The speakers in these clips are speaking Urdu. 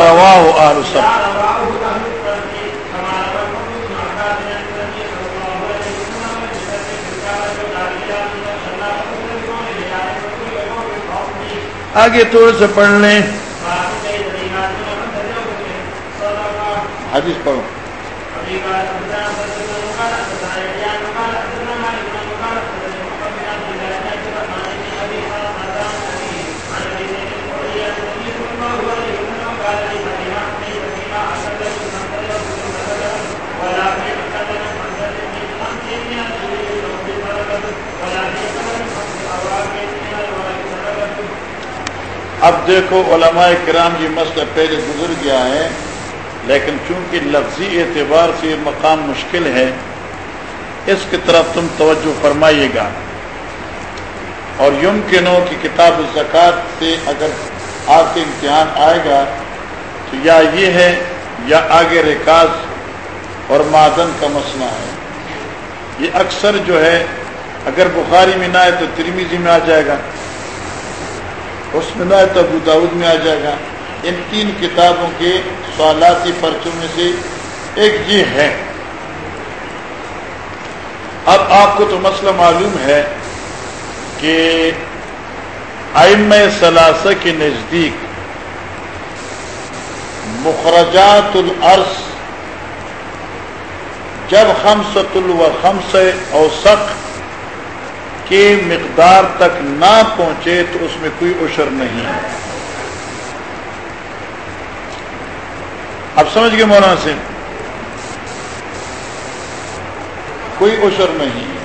رواه آگے تھوڑے سے پڑھ لیں۔ حدیث پڑھو۔ اب دیکھو علماء کرام یہ مسئلہ پہلے گزر گیا ہے، لیکن چونکہ لفظی اعتبار سے یہ مقام مشکل ہے، اس کی طرف تم توجہ فرمائیے گا۔ اور یم کے نو کی کتاب الزکات سے اگر آپ کے امتحان آئے گا، تو یا یہ ہے یا آگے ریکاز اور معدن کا مسئلہ ہے۔ یہ اکثر جو ہے، اگر بخاری میں نہ آئے تو ترمیزی میں آ جائے گا۔ اس میں نہ تو ابو داود میں آ جائے گا۔ ان تین کتابوں کے سوالاتی پرچوں میں سے ایک یہ ہے۔ اب آپ کو تو مسئلہ معلوم ہے کہ آئم ثلاثہ کے نزدیک مخرجات العرض جب خمسۃ الو خمس اوسق کے مقدار تک نہ پہنچے تو اس میں کوئی عشر نہیں ہے۔ اب سمجھ گئے مولانا سے کوئی عشر نہیں۔ ہے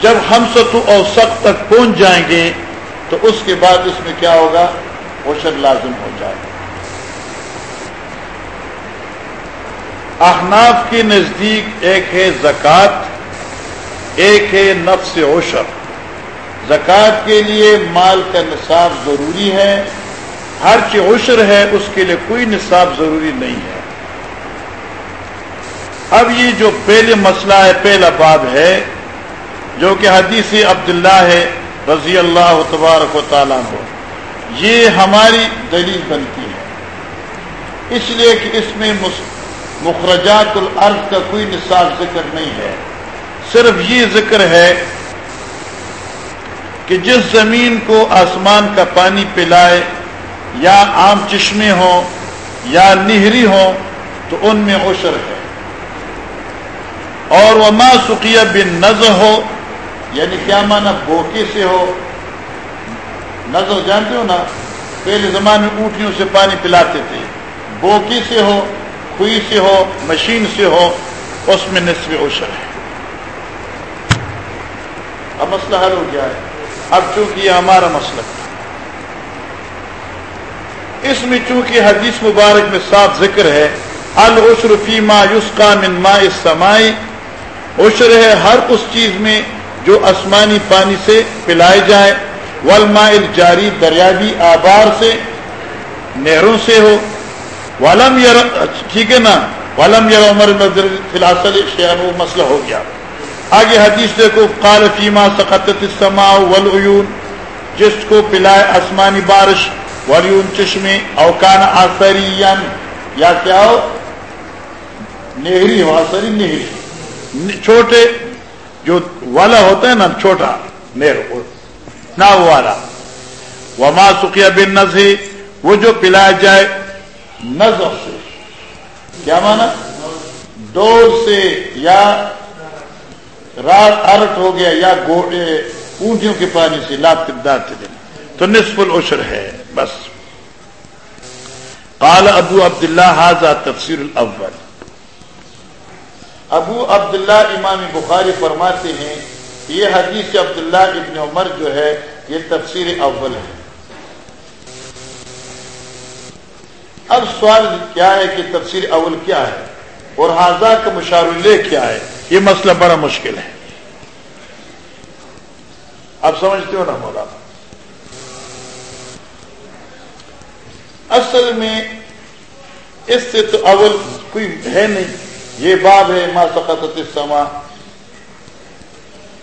جب ہم ستو اور سخت تک پہنچ جائیں گے تو اس کے بعد اس میں کیا ہوگا؟ عشر لازم ہو جائے۔ گا احناف کے نزدیک ایک ہے زکوٰۃ۔ ایک ہے نفس عشر۔ زکوٰۃ کے لیے مال کا نصاب ضروری ہے۔ ہر چی عشر ہے، اس کے لیے کوئی نصاب ضروری نہیں ہے۔ اب یہ جو پہلے مسئلہ ہے، پہلا باب ہے، جو کہ حدیث عبداللہ ہے رضی اللہ تبارک و تعالیٰ ہو یہ ہماری دلیل بنتی ہے۔ اس لیے کہ اس میں مخرجات الارض کا کوئی نصاب ذکر نہیں ہے۔ صرف یہ ذکر ہے کہ جس زمین کو آسمان کا پانی پلائے، یا عام چشمے ہوں، یا نہری ہوں، تو ان میں عشر ہے۔ اور وہ ماں سکیا بن ہو یعنی کیا مانا بوکے سے ہو؟ نظر جانتے ہو نا؟ پہلے زمانے میں اونٹیوں سے پانی پلاتے تھے۔ بوکی سے ہو، کھوئی سے ہو، مشین سے ہو، اس میں نصف عشر ہے۔ مسئلہ حل ہو گیا ہے۔ اب چونکہ یہ ہمارا مسئلہ ہے۔ اس میں چونکہ حدیث مبارک میں صاف ذکر ہے العشر فی ما یسقا من ماء السماء۔ عشر ہے ہر اس چیز میں جو آسمانی پانی سے پلائے جائے۔ والماء الجاری دریابی آبار سے، نہروں سے ہو۔ والم یر ٹھیک ہے نا؟ والم یر عمر فی الحال وہ مسئلہ ہو گیا۔ آگے حدیث دیکھو، قال فیما سقطت السماء والعیون، جس کو پلائے آسمانی بارش والعیون چشمے اوکان آسرین یا کیا ہو؟ نہری ہو آسری نہری۔ چھوٹے، جو والا ہوتا ہے نا، چھوٹا، نہر نہ والا۔ وما سقیا بن نزی وہ جو پلایا جائے نظر سے۔ کیا مانا ڈور سے یا رات ارٹ ہو گیا یا گوڑے، اونٹیوں کے پانی سے لات دن تو نصف العشر ہے، بس۔ قال ابو عبد اللہ حاضہ تفسیر الاول۔ ابو عبداللہ امام بخاری فرماتے ہیں، یہ حدیث عبداللہ ابن عمر جو ہے، یہ تفسیر اول ہے۔ اب سوال کیا ہے کہ تفسیر اول کیا ہے؟ اور حاضہ کا مشارلے کیا ہے؟ یہ مسئلہ بڑا مشکل ہے۔ آپ سمجھتے ہو نا مولانا؟ اصل میں اس سے تو اول کوئی ہے نہیں۔ یہ باب ہے ما سقطت السما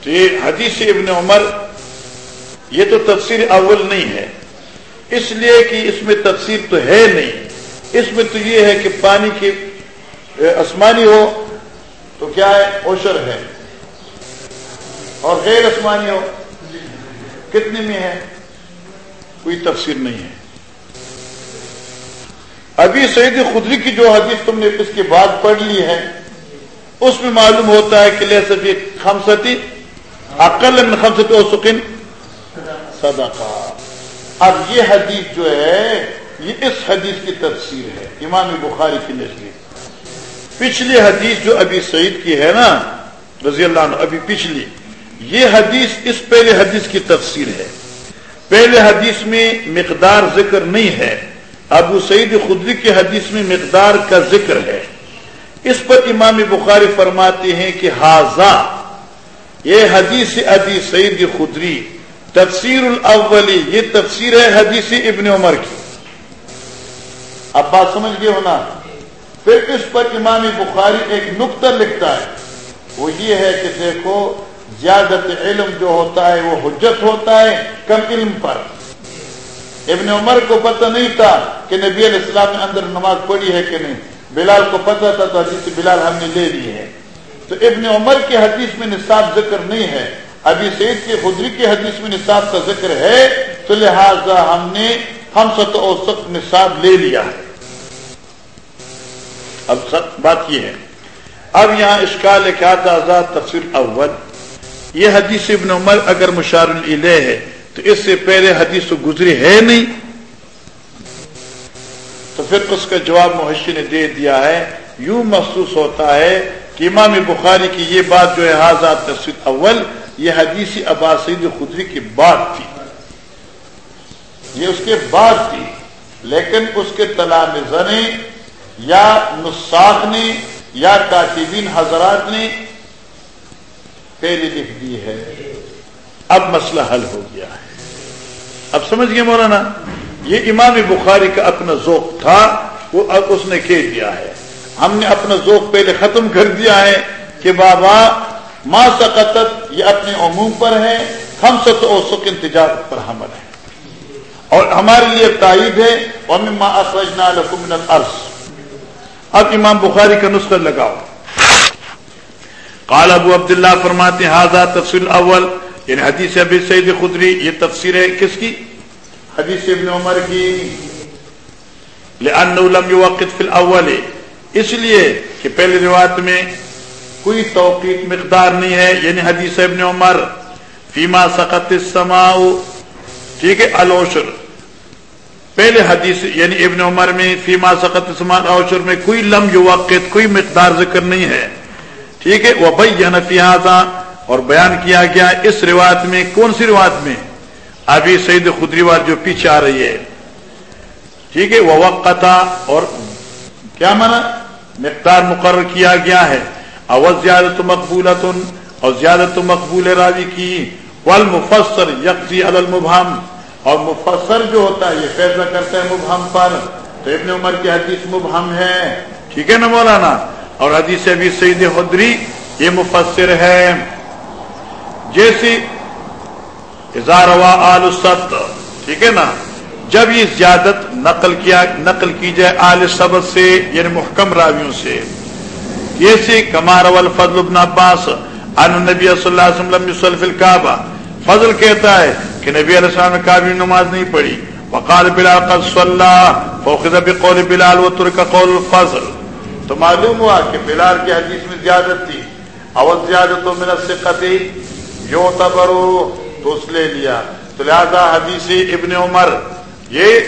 تو یہ حدیث ابن عمر، یہ تو تفسیر اول نہیں ہے۔ اس لیے کہ اس میں تفسیر تو ہے نہیں۔ اس میں تو یہ ہے کہ پانی کی آسمانی ہو تو کیا ہے؟ اوشر ہے۔ اور غیر آسمانی ہو کتنے میں ہے؟ کوئی تفسیر نہیں ہے۔ ابھی سعید خدری کی جو حدیث تم نے اس کے بعد پڑھ لی ہے، اس میں معلوم ہوتا ہے کہ لے سفی خمستی عقل خمستی اور سکن صدقہ اب یہ حدیث جو ہے، یہ اس حدیث کی تفسیر ہے۔ امام بخاری کی نظری پچھلی حدیث جو ابھی سعید کی ہے نا، رضی اللہ عنہ، ابھی پچھلی، یہ حدیث اس پہلے حدیث کی تفسیر ہے۔ پہلے حدیث میں مقدار ذکر نہیں ہے۔ ابو سعید خدری کی حدیث میں مقدار کا ذکر ہے۔ اس پر امام بخاری فرماتے ہیں کہ حاضہ یہ حدیث ابی سعید خدری، تفسیر الاولی یہ تفسیر ہے حدیث ابن عمر کی۔ اب بات سمجھ گئے ہونا پھر اس پر امام بخاری ایک نقطہ لکھتا ہے۔ وہ یہ ہے کہ دیکھو، زیادت علم جو ہوتا ہے وہ حجت ہوتا ہے کم علم پر۔ ابن عمر کو پتہ نہیں تھا کہ نبی علیہ السلام نے اندر نماز پڑھی ہے کہ نہیں۔ بلال کو پتہ تھا تو حدیث بلال ہم نے لے لی ہے۔ تو ابن عمر کی حدیث میں نصاب ذکر نہیں ہے۔ ابھی سعید کی خدری کی حدیث میں نصاب کا ذکر ہے، تو لہذا ہم نے ہم ست اوسط نصاب لے لیا۔ ہے اب سب بات یہ ہے۔ اب یہاں اشکال کیا تھا آزاد تفصیل اول۔ یہ حدیث ابن عمر اگر مشار الہ ہے، تو اس سے پہلے حدیث گزری ہے نہیں۔ تو پھر اس کا جواب محشی نے دے دیا ہے۔ یوں محسوس ہوتا ہے کہ امام بخاری کی یہ بات جو ہے حاضر تفصیل اول، یہ حدیث عباسید خدری کی بات تھی۔ یہ اس کے بعد تھی، لیکن اس کے تلامزہ نے یا نساخ نے یا کاتبین حضرات نے پہلے لکھ دی ہے۔ اب مسئلہ حل ہو گیا ہے۔ اب سمجھ گئے مولانا؟ یہ امام بخاری کا اپنا ذوق تھا، وہ اب اس نے کہہ دیا ہے۔ ہم نے اپنا ذوق پہلے ختم کر دیا ہے کہ بابا، ما سقطت، یہ اپنے عموم پر ہے ہم ست و سکن تجارت پر حمل ہے۔ اور ہمارے لیے تائید ہے، وَمِمَّا أَخْرَجْنَا لَكُم اب امام بخاری کا نسخہ لگاؤ۔ قال ابو عبداللہ فرماتے ہیں حاضر تفصیل اول یعنی حدیث ابی سعید خدری، یہ تفسیر ہے کس کی؟ حدیث ابن عمر کی۔ لأنه لم يوقت في الاول۔ اس لیے کہ پہلی روایت میں کوئی توقیت مقدار نہیں ہے یعنی حدیث ابن عمر فیما سقط السماء ٹھیک ہے الوشر پہلے حدیث یعنی ابن عمر میں فیما سقط السماء الوشر میں کوئی لم یوقت، کوئی مقدار ذکر نہیں ہے۔ ٹھیک ہے؟ وہ بھائی فی اور بیان کیا گیا اس روایت میں، کون سی روایت میں؟ ابھی سعید خدری وار جو پیچھے آ رہی ہے۔ ٹھیک ہے؟ وہ وقت اور کیا مانا؟ مقدار مقرر کیا گیا ہے۔ اوز زیادت مقبول اور زیادت مقبول راوی کی۔ والمفسر یکزی المبہم۔ اور مفسر جو ہوتا ہے، یہ فیصلہ کرتا ہے مبہم پر۔ تو ابن عمر کی حدیث مبہم ہے۔ ٹھیک ہے نا مولانا؟ اور حدیث ابھی سعید خدری، یہ مفسر ہے۔ جیسی آل ست ٹھیک ہے نا؟ جب یہ زیادت نقل کیا، نقل کی جائے آل سبت سے یعنی محکم راویوں سے۔ جیسے کمار فضل ابن عباس، ان نبی صلی اللہ علیہ وسلم یصلی فی الکعبہ۔ فضل کہتا ہے کہ نبی علیہ السلام نے کعبہ نماز نہیں پڑھی۔ وقال بلال قد صلى فاخذ بقول بلال وترك قول الفضل۔ تو معلوم ہوا کہ بلال کی حدیث میں زیادت تھی۔ اول زیادت من الثقه یو تو اس لے لیا۔ تو لہذا حدیث ابن عمر، یہ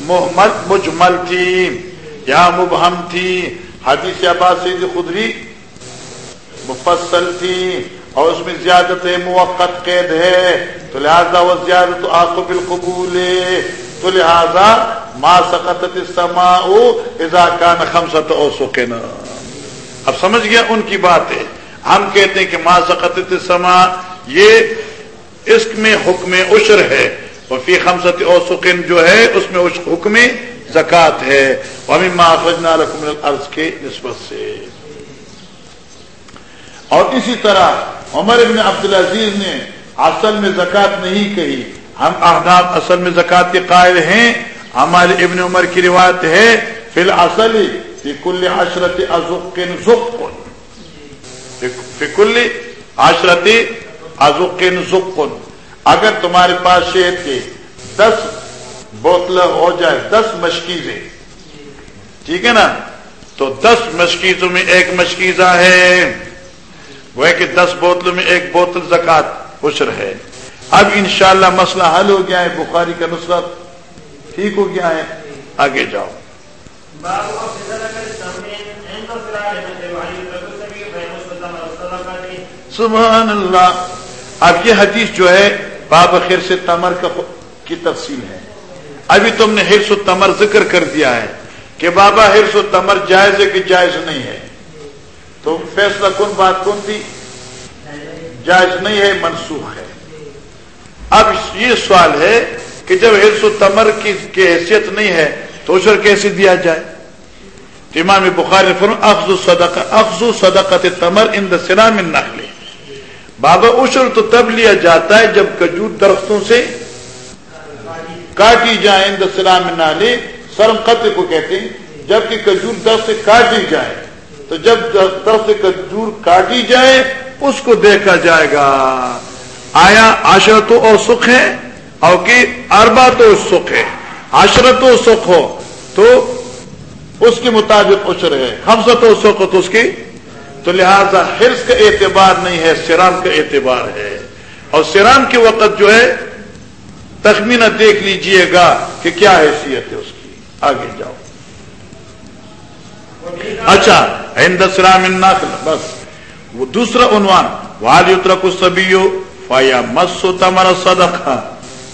محمد مجمل تھی، یا مبہم تھی۔ حدیث عباس سید خدری مفصل تھی۔ اور اس میں زیادت موقع قید ہے، تو لہذا وہ زیادت آقب القبول تو لہذا ما سقطت السماء اذا کان خمسط او اب سمجھ گیا ان کی بات ہے۔ ہم کہتے ہیں کہ ما سقطت سما یہ اس میں حکم عشر ہے۔ اور فی خمسط او جو ہے، اس میں حکم زکات ہے۔ عرض کے نسبت سے۔ اور اسی طرح عمر ابن عبدالعزیز نے اصل میں زکات نہیں کہی۔ ہم احداب اصل میں زکات کے قائل ہیں۔ ہمارے ابن عمر کی روایت ہے، فی الاصل فی کل عشرت ازقن زقن۔ فی کل عشرت ازقن زقن۔ اگر تمہارے پاس شہد کے دس بوتل ہو جائے، دس مشکیزیں، ٹھیک ہے نا؟ تو دس مشکیزوں میں ایک مشکیزہ ہے۔ وہ ہے کہ دس بوتلوں میں ایک بوتل زکات عشر ہے۔ اب انشاءاللہ مسئلہ حل ہو گیا ہے بخاری کا نصرت ٹھیک ہو گیا ہے۔ آگے جاؤ۔ سبحان اللہ۔ اب یہ حدیث جو ہے باب خیر سے تمر کی تفصیل ہے۔ ابھی تم نے ہرس و تمر ذکر کر دیا ہے کہ بابا ہرس و تمر جائز ہے کہ جائز نہیں ہے۔ تو فیصلہ کون بات کون تھی؟ جائز نہیں ہے، منسوخ ہے۔ اب یہ سوال ہے کہ جب ہرس و تمر کی حیثیت نہیں ہے تو اشر کیسے دیا جائے؟ امام بخاری فرم افز صدقہ افز صدقت تمر ان دسلام نقل بابا اشر تو تب لیا جاتا ہے جب کجور درختوں سے کاٹی جائے ان دسلام نالے سرم قطع کو کہتے ہیں، جبکہ کجور درخت سے کاٹی جائے۔ تو جب درخت سے کجور کاٹی جائے، اس کو دیکھا جائے گا۔ آیا آشرت اور سکھ ہے اور کہ اربا تو سکھ ہے عشرت و سکھ ہو تو اس کے مطابق اشر ہے۔ حمسط و سکھ ہو تو اس کی۔ تو لہذا حرص کا اعتبار نہیں ہے سیرام کا اعتبار ہے۔ اور سیرام کے وقت جو ہے، تخمینہ دیکھ لیجیے گا کہ کیا حیثیت ہے اس کی۔ آگے جاؤ۔ اچھا ہند سرام بس. وہ دوسرا عنوان والی اتر کو سبھی فایا مسو تمہارا صدقہ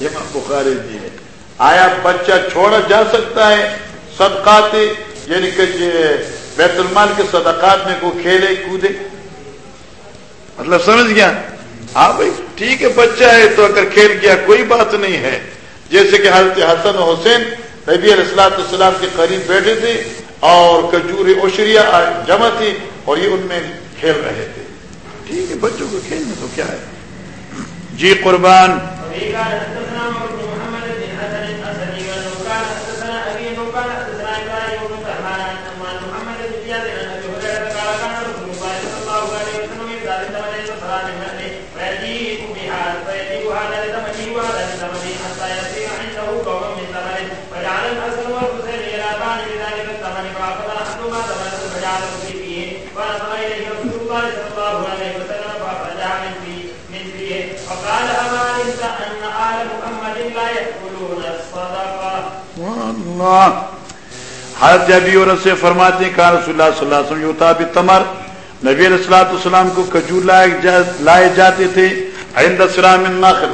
یہ بخاری جی ہے۔ آیا بچہ چھوڑا جا سکتا ہے صدقات یعنی کہ بیت المال کے صدقات میں کو کھیلے، کودے؟ مطلب سمجھ گیا؟ ہاں بھائی، ٹھیک ہے، بچہ ہے تو اگر کھیل گیا، کوئی بات نہیں ہے۔ جیسے کہ حضرت حسن حسین نبی علیہ السلام السلام کے قریب بیٹھے تھے اور کجور اشریا جمع تھی اور یہ ان میں کھیل رہے تھے۔ ٹھیک ہے بچوں کو کھیلنے تو کیا ہے؟ جی قربان۔ حضرت ابی عورت سے فرماتے ہیں کہ رسول اللہ صلی اللہ علیہ وسلم، یوتا بھی تمر. نبی علیہ السلاۃ السلام کو کجور لائے جاتے تھے، عند سلام النخل.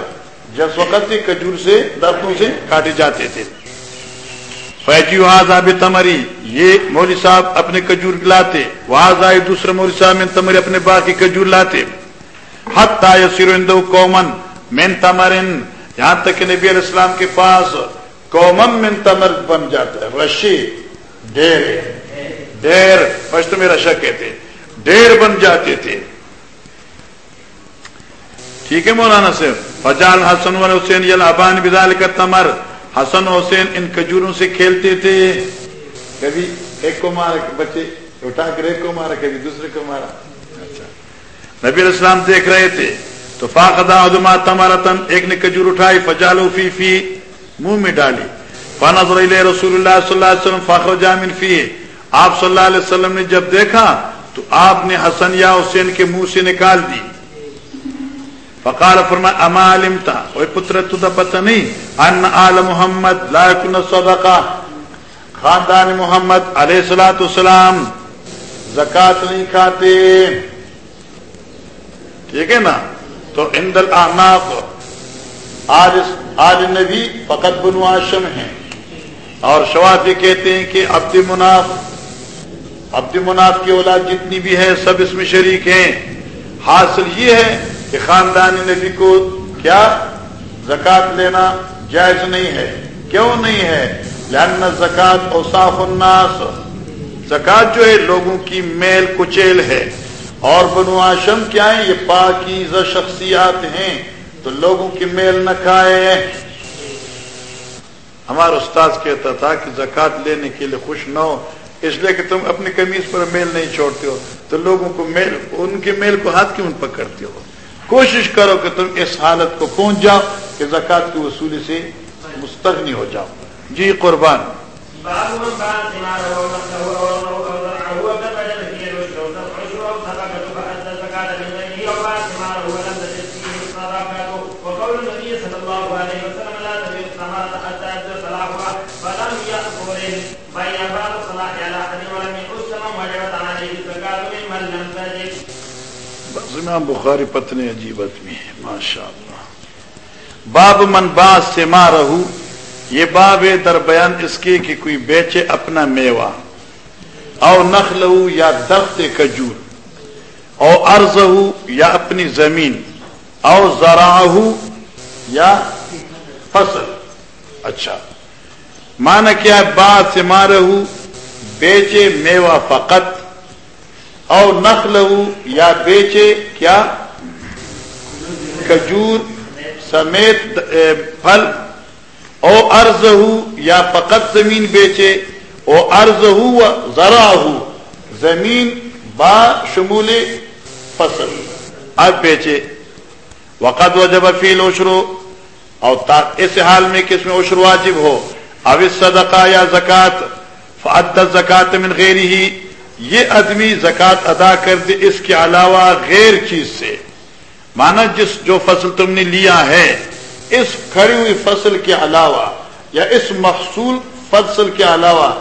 جس وقت کجور سے، درختوں سے کاٹے جاتے تھے. فیجی وہاں بھی تمری یہ مولوی صاحب اپنے کجور لاتے. وہاں دوسرے مولوی صاحب میں تمری اپنے باقی کجور لاتے. حت یسیر قومن مین تمرن یہاں تک کہ نبی علیہ السلام کے پاس قومم من تمر بن جاتا ہے. رشی ڈیر ڈیر پشت میں رشا کہتے ڈیر بن جاتے تھے۔ ٹھیک ہے مولانا سے فجال حسن و حسین یل ابان بدال کا تمر. حسن حسین ان کجوروں سے کھیلتے تھے۔ کبھی ایک کو مارا، بچے، اٹھا کر ایک کو مارا، کبھی دوسرے کو مارا۔ اچھا نبی السلام دیکھ رہے تھے۔ تو فاقدا ادما تمارتن ایک نے کجور اٹھائی فجالو فی فی منہ میں ڈالی۔ فنظر الیہ رسول اللہ صلی اللہ علیہ وسلم فخر جامن فی آپ صلی اللہ علیہ وسلم نے جب دیکھا، تو آپ نے حسن یا حسین کے منہ سے نکال دی۔ فقال فرما، اما علمتا اوے پتر تو دا پتہ نہیں۔ ان آل محمد لا یکن صدقہ۔ خاندان محمد علیہ الصلوۃ والسلام زکات نہیں کھاتے۔ ٹھیک ہے نا؟ تو اند الاعناق آج آج نبی فقط بنو آشم ہیں۔ اور شوافی کہتے ہیں کہ عبد مناف عبد مناف کی اولاد جتنی بھی ہے سب اس میں شریک ہیں۔ حاصل یہ ہے کہ خاندان نبی کو کیا؟ زکات لینا جائز نہیں ہے۔ کیوں نہیں ہے؟ لہن زکات اوساف الناس۔ زکات جو ہے، لوگوں کی میل کچیل ہے۔ اور بنو آشم کیا ہے یہ پاکیزہ شخصیات ہیں۔ تو لوگوں کی میل نہ کھائے۔ ہمارا استاذ کہتا تھا کہ زکات لینے کے لیے خوش نہ ہو، اس لیے کہ تم اپنی کمیز پر میل نہیں چھوڑتے ہو۔ تو لوگوں کو میل، ان کے میل کو ہاتھ کیوں پکڑتے ہو؟ کوشش کرو کہ تم اس حالت کو پہنچ جاؤ کہ زکات کی وصولی سے مستغنی ہو جاؤ۔ جی قربان۔ امام بخاری پتنے عجیب آدمی ہے ماشاء اللہ باب من با سے ماں رہو یہ باب در بیان اس کے کہ کوئی بیچے اپنا میوہ، او نخ یا درخت کجور او ارض یا اپنی زمین، او زراہ یا فصل۔ اچھا۔ مانا کیا با سے ماں رہو بیچے میوہ فقط او نخل یا بیچے کیا؟ کجور، سمیت پھل۔ او ارض یا فقط زمین بیچے۔ او ارض ہو ذرا ہو زمین با شمول فصل۔ اب بیچے۔ وقت و جب فیل اوشرو اور اس حال میں کس میں اوشر واجب ہو؟ اب صدقہ یا زکات فعد زکات من غیر ہی یہ آدمی زکات ادا کر دے اس کے علاوہ غیر چیز سے۔ مانا جس جو فصل تم نے لیا ہے، اس کھڑی ہوئی فصل کے علاوہ یا اس محصول فصل کے علاوہ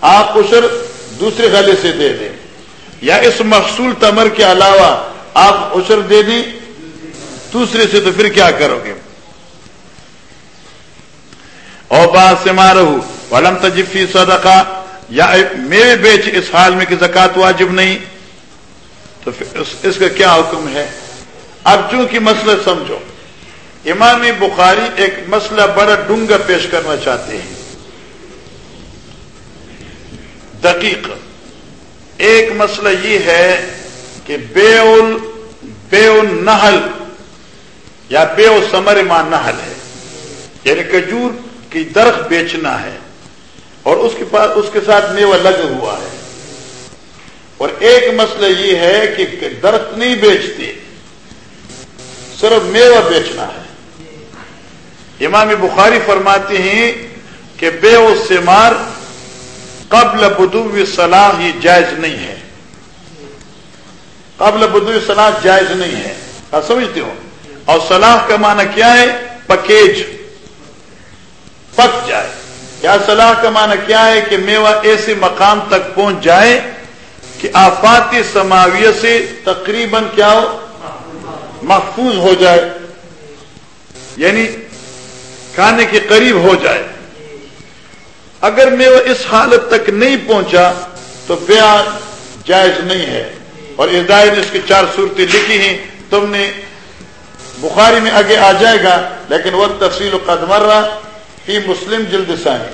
آپ اشر دوسرے گلے سے دے دیں۔ یا اس محصول تمر کے علاوہ آپ اشر دے دیں دوسرے سے، تو پھر کیا کرو گے؟ اور بات سے مارو ولم تجفی صدقہ یا میرے بیچ اس حال میں کہ زکات واجب نہیں، تو اس کا کیا حکم ہے؟ اب چونکہ مسئلہ سمجھو، امام بخاری ایک مسئلہ بڑا ڈونگا پیش کرنا چاہتے ہیں۔ دقیق، ایک مسئلہ یہ ہے کہ بے بے نہل یا بے سمر ماں نہل ہے۔ یعنی کجور کی درخت بیچنا ہے۔ اور اس کے پاس اس کے ساتھ میوہ لگا ہوا ہے۔ اور ایک مسئلہ یہ ہے کہ درخت نہیں بیچتے، صرف میوہ بیچنا ہے۔ امام بخاری فرماتے ہیں کہ بے و سمار قبل بدو صلاح یہ جائز نہیں ہے۔ قبل بدو صلاح جائز نہیں ہے۔ آپ سمجھتے ہو؟ اور صلاح کا معنی کیا ہے؟ پکیج۔ پک جائے۔ کیا صلاح کا معنی کیا ہے کہ میوہ ایسے مقام تک پہنچ جائے کہ آفات سماویہ سے تقریباً کیا ہو؟ محفوظ ہو جائے۔ یعنی کھانے کے قریب ہو جائے۔ اگر میوہ اس حالت تک نہیں پہنچا تو بیا جائز نہیں ہے۔ اور ہدایت نے اس کی چار صورتیں لکھی ہیں۔ تم نے بخاری میں آگے آ جائے گا، لیکن وہ تفصیل و قدمر رہا۔ فی مسلم جلد ثانی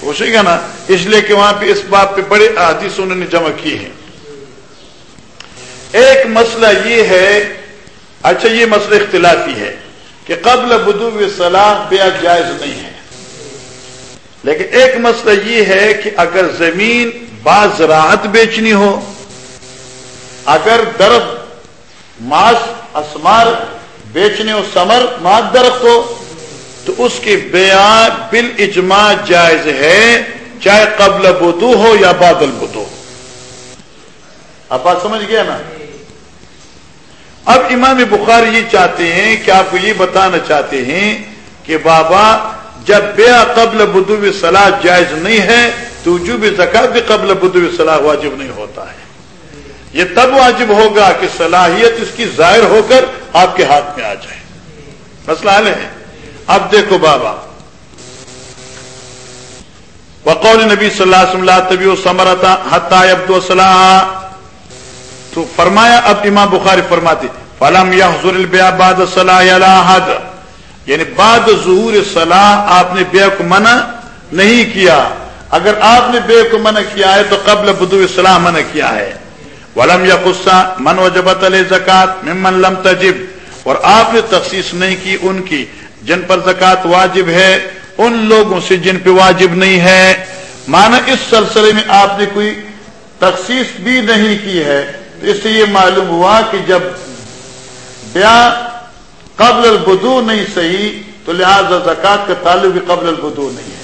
پوچھے گا نا، اس لیے کہ وہاں پہ اس بات پہ بڑے حدیث انہوں نے جمع کی ہے ایک مسئلہ یہ ہے اچھا یہ مسئلہ اختلافی ہے کہ قبل بدو صلاح بیا جائز نہیں ہے۔ لیکن ایک مسئلہ یہ ہے کہ اگر زمین بعض راحت بیچنی ہو، اگر درخت ماس، اسمار بیچنے ہو، سمر ماس درخت ہو تو اس کی بیان بال اجماع جائز ہے، چاہے قبل بدو ہو یا بادل بدو آپ بات سمجھ گیا نا؟ اب امام بخار یہ چاہتے ہیں کہ آپ کو یہ بتانا چاہتے ہیں کہ بابا، جب بیا قبل بدو صلاح جائز نہیں ہے، تو جو بھی زکات بھی قبل بدو صلاح واجب نہیں ہوتا ہے۔ یہ تب واجب ہوگا کہ صلاحیت اس کی ظاہر ہو کر آپ کے ہاتھ میں آ جائے۔ مسئلہ حل ہے۔ اب دیکھو بابا۔ وقول نبی صلی اللہ علیہ وسلم طبی و سمرتا حتا عبد صلاح تو فرمایا، اب امام بخاری فرماتے فلم یا حضور البیا باد صلاح حد یعنی بعد ظہور صلاح آپ نے بیا کو منع نہیں کیا۔ اگر آپ نے بے کو منع کیا ہے تو قبل بدو اسلام منع کیا ہے۔ ولم یا غصہ من و جبت علیہ زکات ممن لم تجب۔ اور آپ نے تخصیص نہیں کی ان کی۔ جن پر زکات واجب ہے، ان لوگوں سے جن پہ واجب نہیں ہے۔ مانا اس سلسلے میں آپ نے کوئی تخصیص بھی نہیں کی ہے۔ تو اس سے یہ معلوم ہوا کہ جب بیا قبل البدو نہیں صحیح، تو لہذا زکات کا تعلق بھی قبل البدو نہیں ہے۔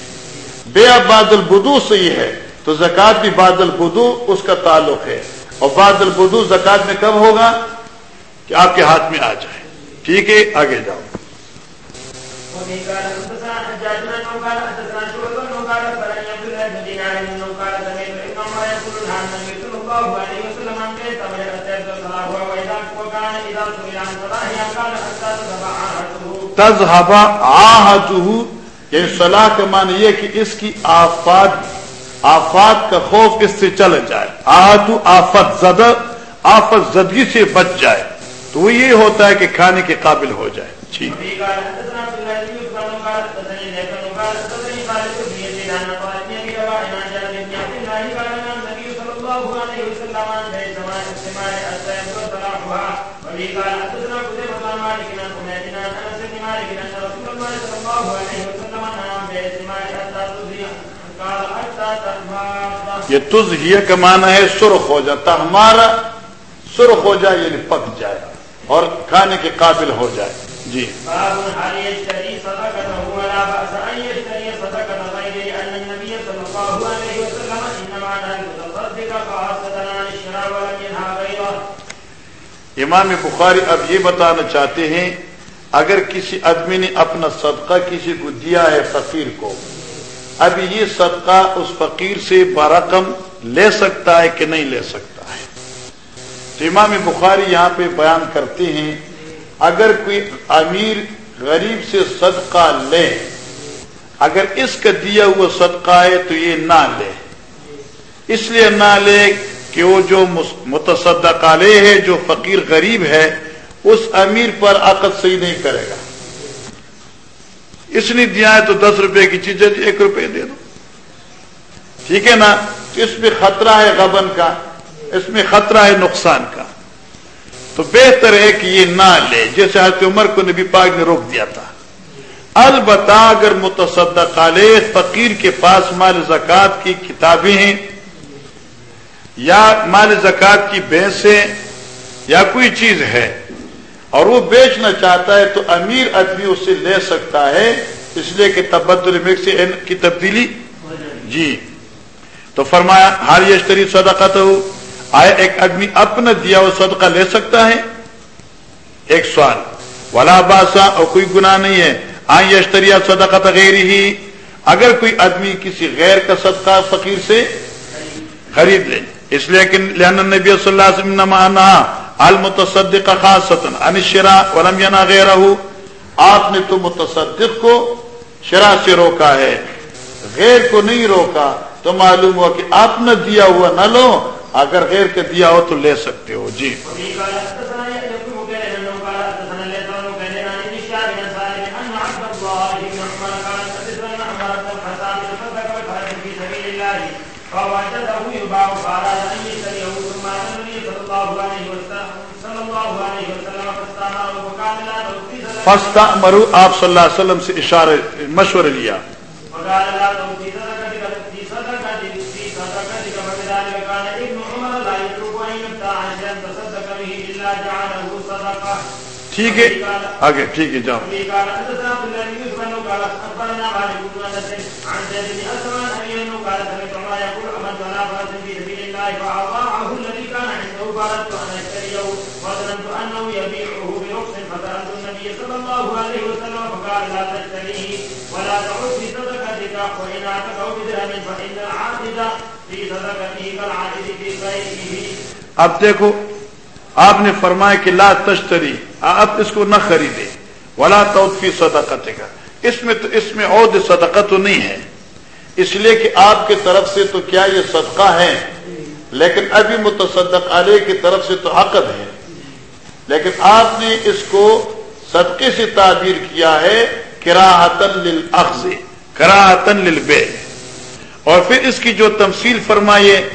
بے بعد البدو صحیح ہے، تو زکات بھی بعد البدو اس کا تعلق ہے۔ اور بعد البدو زکات میں کب ہوگا؟ کہ آپ کے ہاتھ میں آ جائے۔ ٹھیک ہے، آگے جاؤ۔ تذہبا یعنی صلاح کا معنی یہ کہ اس کی آفات آفات کا خوف اس سے چل جائے۔ آہتو آفت زدہ، آفت زدگی سے بچ جائے۔ تو وہ یہ ہوتا ہے کہ کھانے کے قابل ہو جائے۔ ٹھیک یہ تز ہی کمانا ہے سرخ ہو جاتا ہمارا سرخ ہو جائے یعنی پک جائے اور کھانے کے قابل ہو جائے جی امام بخاری اب یہ بتانا چاہتے ہیں، اگر کسی آدمی نے اپنا صدقہ کسی کو دیا ہے فقیر کو، اب یہ صدقہ اس فقیر سے برقم لے سکتا ہے کہ نہیں لے سکتا ہے؟ تو امام بخاری یہاں پہ بیان کرتے ہیں، اگر کوئی امیر غریب سے صدقہ لے۔ اگر اس کا دیا ہوا صدقہ ہے تو یہ نہ لے۔ اس لیے نہ لے کہ وہ جو متصدق علیہ ہے، جو فقیر غریب ہے، اس امیر پر عقد صحیح نہیں کرے گا۔ اس نے دیا ہے تو دس روپے کی چیز ایک روپے دے دو۔ ٹھیک ہے نا؟ اس میں خطرہ ہے غبن کا، اس میں خطرہ ہے نقصان کا۔ تو بہتر ہے کہ یہ نہ لے، جیسے حضرت عمر کو نبی پاک نے روک دیا تھا۔ البتہ اگر متصدق علیہ فقیر کے پاس مال زکوٰۃ کی کتابیں ہیں، یا مال زکوٰۃ کی بھینسیں، یا کوئی چیز ہے، اور وہ بیچنا چاہتا ہے تو امیر آدمی اسے لے سکتا ہے، اس لیے کہ تبدل سے کی تبدیلی جی۔ تو فرمایا، ہر یشتری صدقہ تو آئے ایک آدمی اپنا دیا وہ صدقہ لے سکتا ہے؟ ایک سوال، ولا باسا اور کوئی گناہ نہیں ہے۔ آئیں یشتری صدقہ غیر ہی۔ اگر کوئی آدمی کسی غیر کا صدقہ فقیر سے خرید لے، اس لیے کہ نبی صلی اللہ علیہ وسلم المتصدق خاصتا ان شرا ولم ينا غیرہ۔ آپ نے تو متصدق کو شرا سے روکا ہے۔ غیر کو نہیں روکا، تو معلوم ہوا کہ آپ نے دیا ہوا نہ لو اگر غیر کے دیا ہو تو لے سکتے ہو جی۔ فستا مرو آپ صلی اللہ علیہ وسلم سے اشارے مشورہ لیا۔ ٹھیک ہے؟ آگے ٹھیک ہے جاؤ۔ اب دیکھو آپ نے فرمایا کہ لا تشتری۔ آپ اس کو نہ خریدے۔ ولا توفی صدقت کا اس میں تو اس میں عود صدقہ تو نہیں ہے۔ اس لیے کہ آپ کی طرف سے تو کیا یہ صدقہ ہے؟ لیکن ابھی متصدق علیہ کی طرف سے تو عقد ہے۔ لیکن آپ نے اس کو صدقے سے تعبیر کیا ہے کراہتن للاخذ کراطن للبے اور پھر اس کی جو تمثیل فرمائیے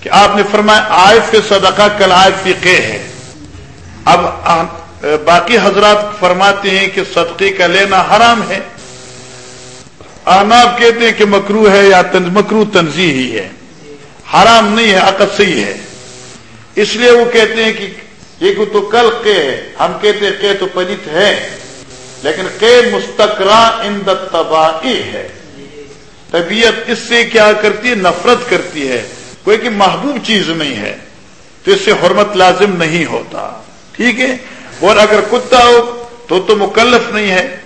کہ آپ نے فرمایا آئف کے صدقہ کل آئف فی ہے۔ اب باقی حضرات فرماتے ہیں کہ صدقے کا لینا حرام ہے۔ آناب کہتے ہیں کہ مکرو ہے یا مکرو تنظیم ہی ہے۔ حرام نہیں ہے، عقد صحیح ہے۔ اس لیے وہ کہتے ہیں کہ یہ تو کل کے ہے۔ ہم کہتے ہیں کہ تو پلت ہے، لیکن کے مستقرا اند تباہی ہے۔ طبیعت اس سے کیا کرتی ہے؟ نفرت کرتی ہے۔ کوئی کہ محبوب چیز نہیں ہے، تو اس سے حرمت لازم نہیں ہوتا۔ ٹھیک ہے؟ اور اگر کتا ہو تو تو مکلف نہیں ہے۔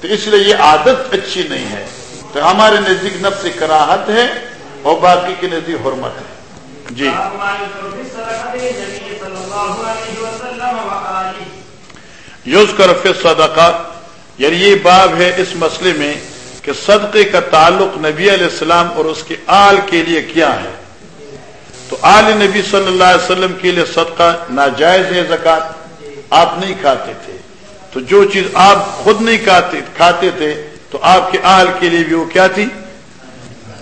تو اس لیے یہ عادت اچھی نہیں ہے۔ تو ہمارے نزدیک نفس کراہت ہے اور باقی کے نزدیک حرمت ہے۔ جی۔ یوز کر صدقہ یعنی یہ باب ہے اس مسئلے میں کہ صدقے کا تعلق نبی علیہ السلام اور اس کے آل کے لیے کیا ہے۔ تو آل نبی صلی اللہ علیہ وسلم کے لیے صدقہ ناجائز ہے زکات آپ نہیں کھاتے تھے۔ تو جو چیز آپ خود نہیں کھاتے کھاتے تھے، تو آپ کے آل کے لیے بھی وہ کیا تھی؟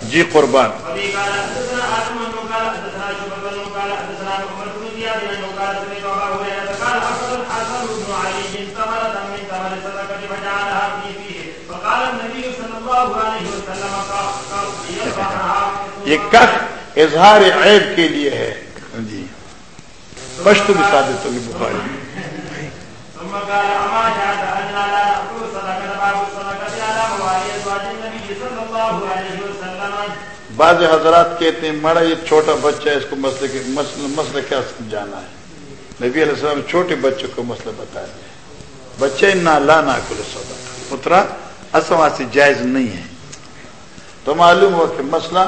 جی قربان۔ یہ کف اظہار عیب کے لیے ہے۔ جی۔ پشت بھی ثابت ہوگی بخاری۔ بعض حضرات کہتے ہیں مڑا یہ چھوٹا بچہ ہے اس کو مسئلے کے مسئلہ مسئلہ کیا جانا ہے؟ نبی علیہ السلام چھوٹے بچے کو مسئلہ بتا دیا بچے نہ لانا کل سودا اترا اصل سے جائز نہیں ہے۔ تو معلوم ہوا کہ مسئلہ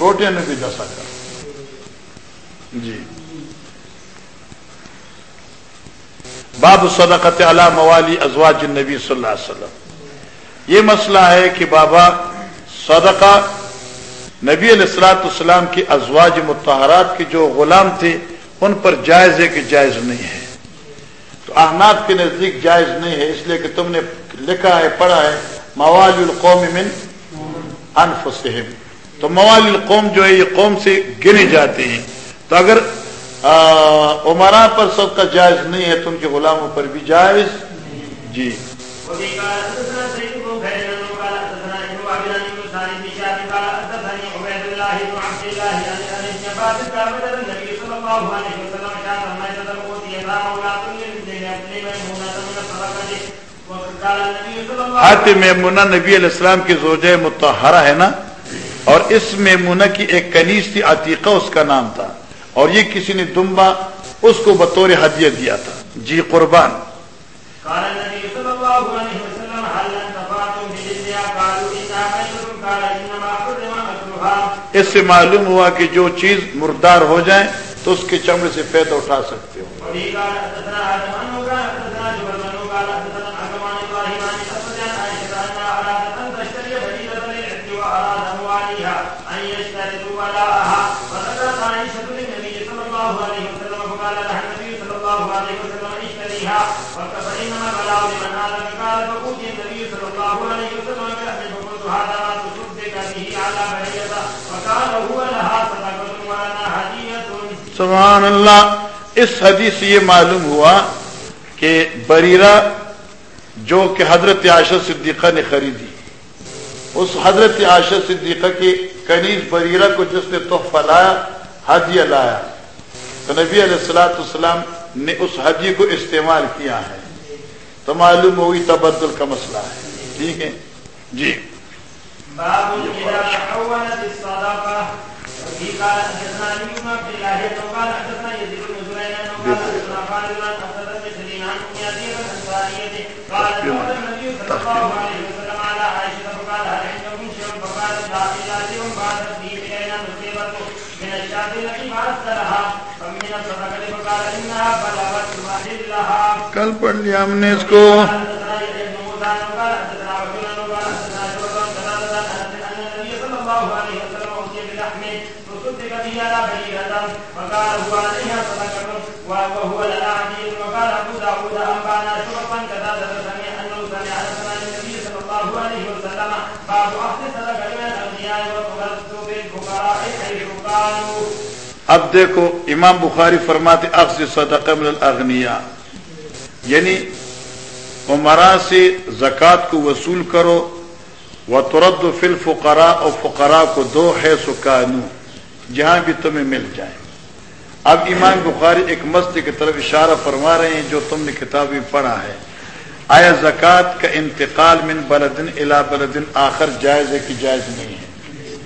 چھوٹے نے بھی دسا کر جی۔ باب صدقت علی موالی ازواج النبی صلی اللہ علیہ وسلم۔ یہ مسئلہ ہے کہ بابا صدقہ نبی علیہ السلاۃ السلام کی ازواج متحرات کے جو غلام تھے، ان پر جائز ہے کہ جائز نہیں ہے۔ تو احناف کے نزدیک جائز نہیں ہے، اس لیے کہ تم نے لکھا ہے، پڑھا ہے موال القوم من انفسہم۔ تو موال القوم جو ہے یہ قوم سے گنے جاتے ہیں۔ تو اگر عمرا پر سب کا جائز نہیں ہے تو ان کے غلاموں پر بھی جائز۔ جی۔ میمونا نبی علیہ السلام کی زوجہ متحرہ ہے نا؟ اور اس میمونہ کی ایک کنیز تھی عتیقہ اس کا نام تھا۔ اور یہ کسی نے دمبا اس کو بطور ہدیہ دیا تھا۔ جی قربان۔ اس سے معلوم ہوا کہ جو چیز مردار ہو جائے تو اس کے چمڑے سے پیدا اٹھا سکتے ہو۔ سبحان اللہ، اس حدیث سے یہ معلوم ہوا کہ بریرہ جو کہ حضرت عاشر صدیقہ نے خریدی، اس حضرت عاشر صدیقہ کی کنیز بریرہ کو جس نے تحفہ لایا حدیہ لایا۔ تو نبی علیہ السلاۃ السلام نے اس حدی کو استعمال کیا ہے۔ تو معلوم ہوئی تبدل کا مسئلہ ہے۔ ٹھیک ہے؟ جی۔ کل پڑھ لیا ہم نے اس کو۔ وقال ابو داود انبانا شعبا كذا سمع انه اب دیکھو، امام بخاری فرماتے، اخذ صدقہ من الاغنیاء. یعنی عمرا سے زکوٰۃ کو وصول کرو وہ ترد فل فقرا اور فقرا کو دو ہے سکانو جہاں بھی تمہیں مل جائے. اب امام بخاری ایک مست کی طرف اشارہ فرما رہے ہیں، جو تم نے کتاب میں پڑھا ہے۔ آیا زکوٰۃ کا انتقال من بلدن الا بلدن آخر جائز ہے کہ جائز نہیں ہے؟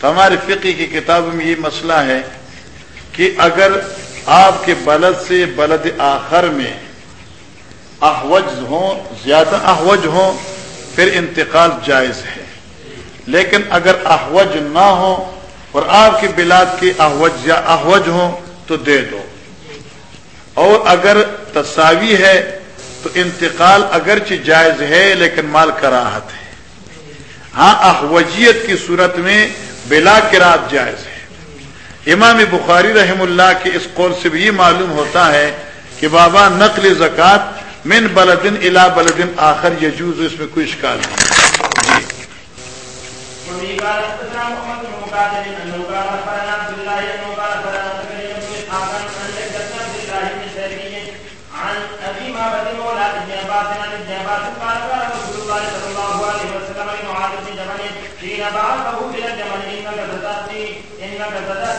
تو ہمارے فقی کی کتاب میں یہ مسئلہ ہے کہ اگر آپ کے بلد سے بلد آخر میں احوج ہوں، زیادہ احوج ہوں، پھر انتقال جائز ہے۔ لیکن اگر احوج نہ ہو اور آپ کی بلاد کی احوج یا احوج ہوں تو دے دو۔ اور اگر تصاوی ہے تو انتقال اگرچہ جائز ہے لیکن مال کراہت ہے۔ ہاں احوجیت کی صورت میں بلا کرات جائز ہے۔ امام بخاری رحم اللہ کے اس قول سے بھی معلوم ہوتا ہے کہ بابا نقل زکوٰۃ من بلدن الا بلدن آخر یجوز، اس میں کوئی شکال نہیں۔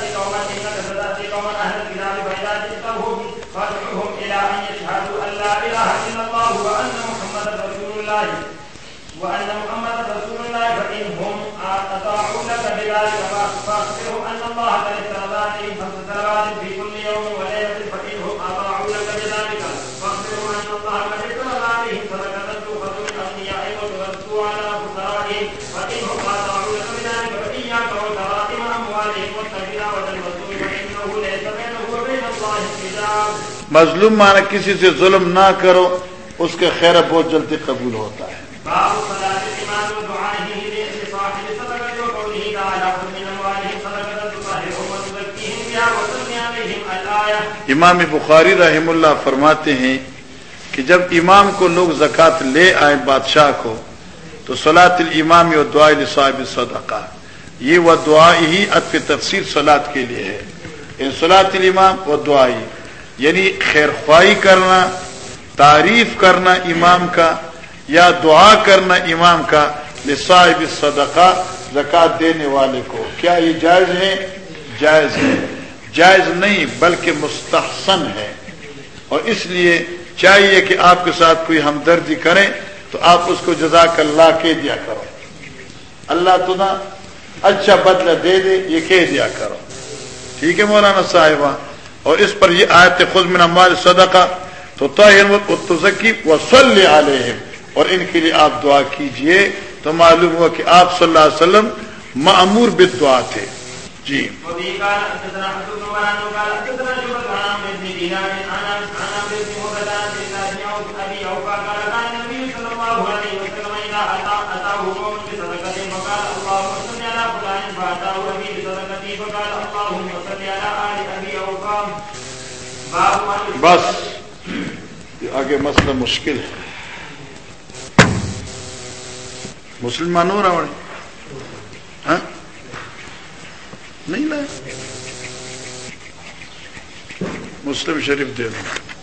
جی۔ وأن محمد رسول الله. وأن محمد رسول الله فإنهم أطاعوا لك بذلك فأخبرهم أن الله قد افترض عليهم خمس صلوات في كل يوم وليلة فإنهم أطاعوا لك بذلك فأخبرهم أن الله قد افترض عليهم صدقة تؤخذ من أغنيائهم وترد على فقرائهم. فإنهم أطاعوا لك بذلك فإياك وكرائم أموالهم والتجارة والرسول فإنه ليس بينه وبين الله حجاب. مظلوم مانا کسی سے ظلم نہ کرو اس کے خیر بہت جلدی قبول ہوتا ہے۔ امام بخاری رحم اللہ فرماتے ہیں کہ جب امام کو لوگ زکوٰۃ لے آئے بادشاہ کو تو سلاۃ الامام و دعا صاحب صدقہ۔ یہ وہ دعا ہی عطف تفسیر سلاد کے لیے ہے۔ ان سلاۃ الامام و دعائی یعنی خیر خواہی کرنا، تعریف کرنا امام کا، یا دعا کرنا امام کا، لصاحب صدقہ زکات دینے والے کو۔ کیا یہ جائز ہے؟ جائز ہے۔ جائز نہیں، بلکہ مستحسن ہے۔ اور اس لیے چاہیے کہ آپ کے ساتھ کوئی ہمدردی کریں، تو آپ اس کو جزاک اللہ کہہ دیا کرو۔ اللہ تو نا اچھا بدلہ دے دے، یہ کہہ دیا کرو۔ ٹھیک ہے مولانا صاحبہ؟ اور اس پر یہ آیت خود من اموال صدقہ، تو تزکی وصلی علیہم۔ اور ان کے لیے آپ دعا کیجیے، تو معلوم ہوا کہ آپ صلی اللہ علیہ وسلم معمور بدعا تھے۔ جی۔ فقال بس آگے مسئلہ مشکل ہے۔ مسلمانوں رہا ہاں؟ نہیں لائے۔ مسلم شریف دے دو۔